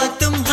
like them.